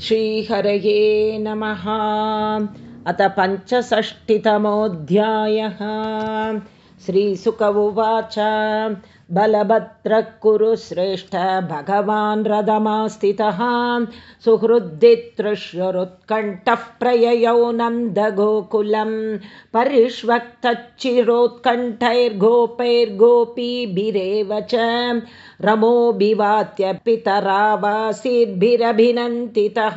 श्रीहरये नमः। अथ पञ्चषष्टितमोऽध्यायः। श्रीसुक उवाच बलभद्रः कुरु श्रेष्ठ भगवान् रथमास्थितः। सुहृद्दितृश्रुत्कण्ठः प्रययौ नन्दगोकुलं परिष्वक्तच्चिरोत्कण्ठैर्गोपैर्गोपीभिरेव च। रमोऽभिवात्य पितरावासीद्भिरभिनन्दितः।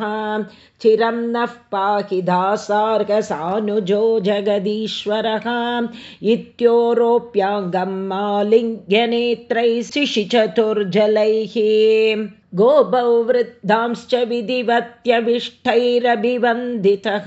चिरं नः पाहि दासार्गसानुजो जगदीश्वरः। इत्योरोप्याङ्गं मालिङ्ग्यनेत्रैः शिशिचतुर्जलैः गोभौ वृद्धांश्च विधिवत्यविष्टैरभिवन्दितः।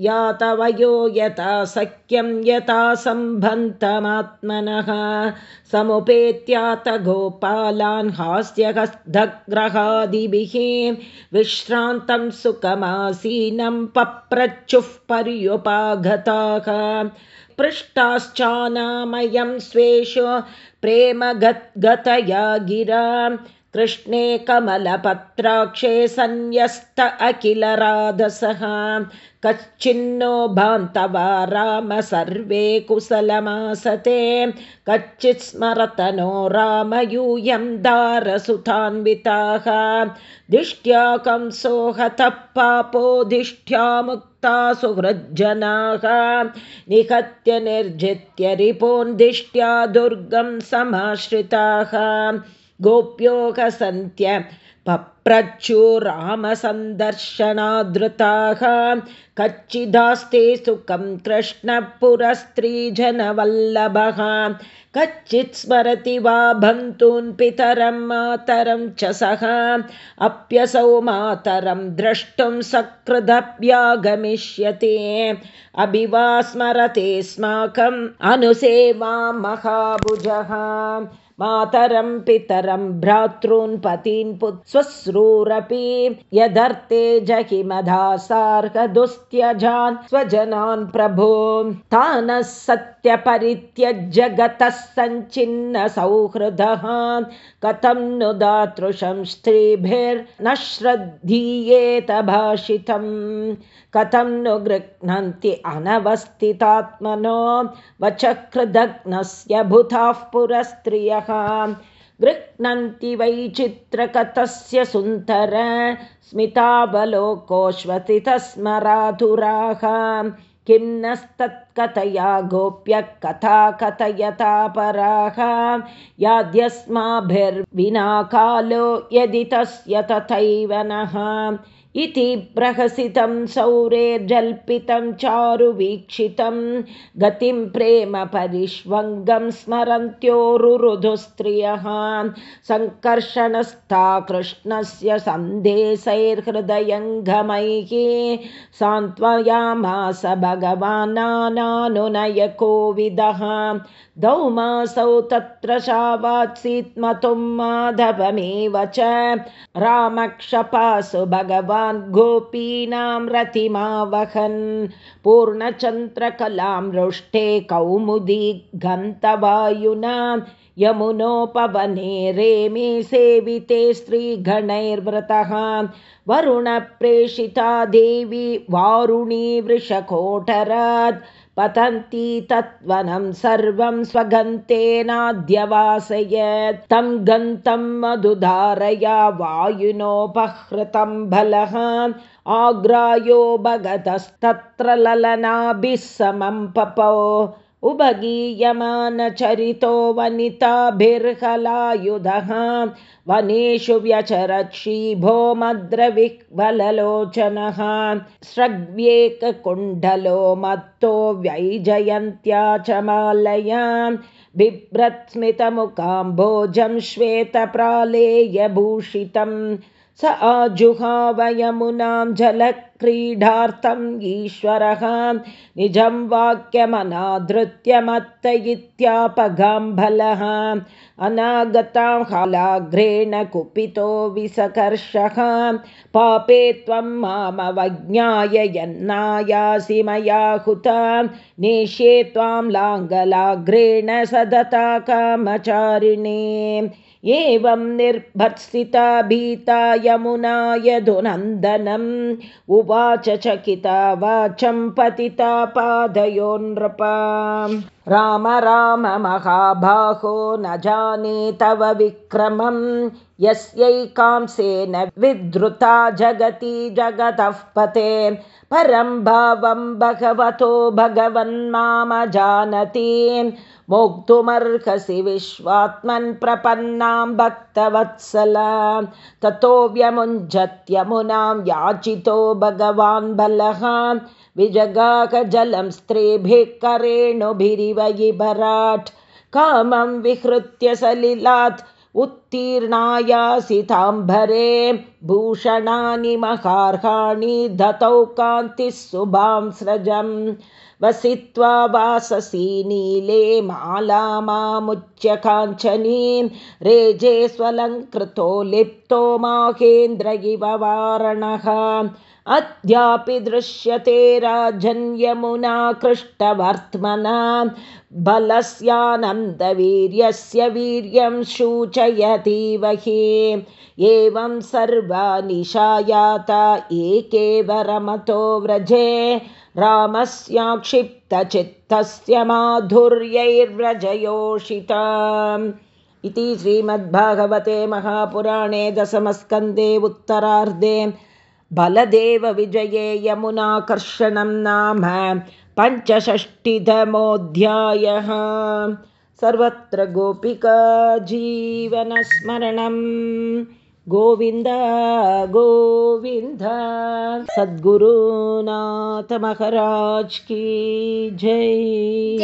या तवयो यथा सख्यं यथा सम्भन्तमात्मनः। समुपेत्यात गोपालान् हास्यहस्तग्रहादिभिः विश्रान्तं सुखमासीनं पप्रच्छुः पर्युपागताः पृष्टाश्चानामयं स्वेषु प्रेमगद्गतया गिरा कृष्णे कमलपत्राक्षे सन्न्यस्त अखिलराधसः। कच्चिन्नो भान्तवा राम सर्वे कुशलमासते कच्चित् स्मरतनो राम यूयं दारसुतान्विताः। दिष्ट्या कंसोहतः पापो दिष्ट्या मुक्ता सुहृज्जनाः। निहत्य निर्जित्य रिपोन्दिष्ट्या दुर्गं समाश्रिताः गोप्योगसन्त्य पप्रच्छु रामसन्दर्शनादृताः कच्चिदास्ते सुखं कृष्णपुरस्त्रीजनवल्लभः कच्चित् स्मरति वा बन्तून् पितरं मातरं च सः। अप्यसौ मातरं द्रष्टुं सकृदप्यागमिष्यते। अभि वा स्मरते स्माकम् अनुसेवा महाभुजः मातरं पितरं भ्रातॄन् पतीन् पुत्स्वश्रूरपि यदर्थे जहिमधासार्हदुस्त्यजान् स्वजनान् प्रभो। तानः सत्यपरित्यजगतः सञ्चिन्न सौहृदः कथं नु दातृशं स्त्रीभिर्न श्रद्धीयेत भाषितम्? कथं नु गृह्णन्ति अनवस्थितात्मनो? वचकृदग्नस्य भूताः पुरस्त्रियः गृह्णन्ति वैचित्रकथस्य सुन्दर स्मितावलोकोश्वसितस्मराधुराः किं नस्तत्कथया गोप्य कथा कथयता पराः याद्यस्माभिर्विना कालो यदि तस्य तथैव नः। इति प्रहसितं सौरेर्जल्पितं चारुवीक्षितं गतिं प्रेम परिष्वङ्गं स्मरन्त्योरुरुधुस्त्रियः। सङ्कर्षणस्था कृष्णस्य सन्देशैर्हृदयङ्गमैः सान्त्वयामास भगवानानुनयकोविदः दौमासौ तत्र शावात्सीत् मतुं माधवमेव च। रामक्षपासु भगवान् गोपीनां रतिमावहन्। पूर्णचन्द्रकलां रुष्टे कौमुदी गन्तवायुना यमुनोपवने रेमे सेविते स्त्रीगणैर्व्रतः वरुणप्रेषिता देवी वारुणी वृषकोटरात् पतन्ती तत्त्वनं सर्वं स्वगन्तेनाद्यवासयत्। तं गन्तं मधुधारया वायुनोपहृतं बलः। आग्रायो भगतस्तत्र ललनाभिः समं पपौ उभगीयमानचरितो वनिताभिर्हलायुधः। वनेषु व्यचरक्षीभो मद्रविह्वललोचनः स्रग्व्येककुण्डलो मत्तो व्यैजयन्त्या च मालया। बिभ्रत्स्मितमुकाम्भोजं श्वेतप्रालेयभूषितम् स आजुहावयमुनां जलक्रीडार्थम् ईश्वरः निजं वाक्यमनाधृत्यमत्त इत्यापगाम्बलः अनागतां हालाग्रेण कुपितो विसकर्षः। पापे त्वं मामवज्ञाय यन्नायासि मया हुता नेष्ये त्वां लाङ्गलाग्रेण सदता कामचारिणे एवं निर्भर्सिता भीता यमुना यदुनन्दनम् उवाच चकिता वाचं पतिता पादयो नृपा राम राम महाबाहो न जाने तव विक्रमं। यस्यैकांसेन विधृता जगति जगतः पते। परं भावं भगवतो भगवन्मामजानति मोक्तुमर्हसि विश्वात्मन् प्रपन्नां भक्तवत्सला। ततो व्यमुञ्जत्यमुनां याचितो भगवान् बलः। विजगाकजलं स्त्रीभिः करेणुभिरिवयि भराट् कामं विहृत्य सलिलात् उत्तीर्णायासिताम्भरे भूषणानि महार्हाणि दतौ कान्तिः शुभां स्रजम् वसित्वा वाससी नीले माला मामुच्य काञ्चनीं रेजे स्वलङ्कृतो लिप्तो माहेन्द्र इव वारणः। अद्यापि दृश्यते राजन्यमुना कृष्टवर्त्मना। बलस्यानन्दवीर्यस्य वीर्यं सूचयतीव हि एवं सर्वानिशायाता एके वरमतो व्रजे। रामस्याक्षिप्तचित्तस्य माधुर्यैर्व्रजयोषिता। इति श्रीमद्भागवते महापुराणे दशमस्कन्दे उत्तरार्धे बलदेवविजये यमुनाकर्षणं नाम पञ्चषष्टितमोऽध्यायः। सर्वत्र गोपिका जीवनस्मरणं गोविन्द गोविन्द। सद्गुरुनाथमहराज की जय